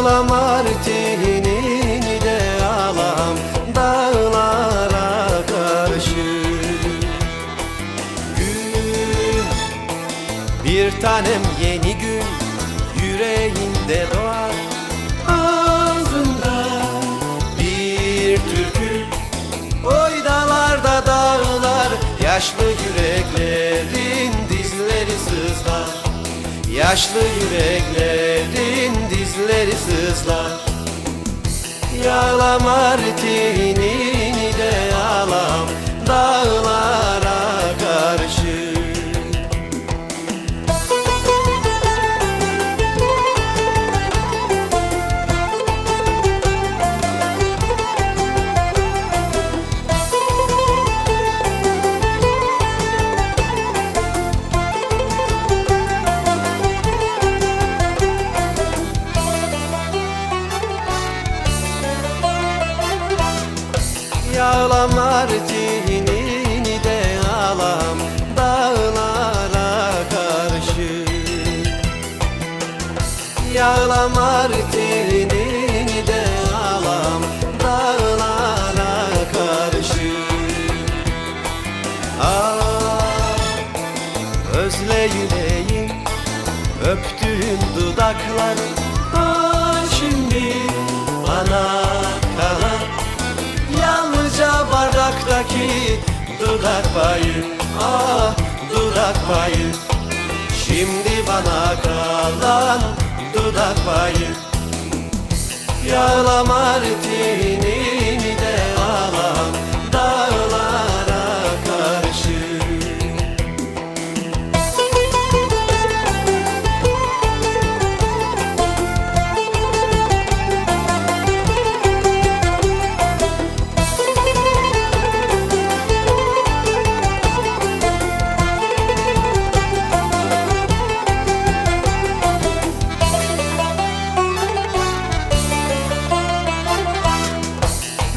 Yağla Martin'ini de alam dağlara karşı Gün bir tanem yeni gün yüreğinde doğar Yaşlı yüreklerin dizleri sızlar. Yağla Martin'ini Yağla Martin'ini de alam dağlara karşı. Yağla Martin'ini de alam dağlara karşı. Ah özle yüreğim öptüğün dudakları. Ah şimdi dudak payı Ah dudak payı. Şimdi bana kalan dudak payı. Yağla Martin'ini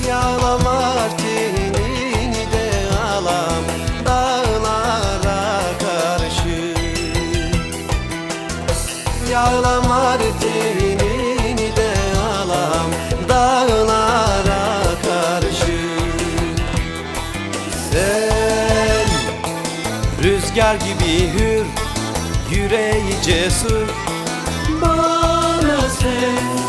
Yağla Martin'ini de alam dağlara karşı. Yağla Martin'ini de alam dağlara karşı. Sen rüzgar gibi hür yüreği cesur. Bana sen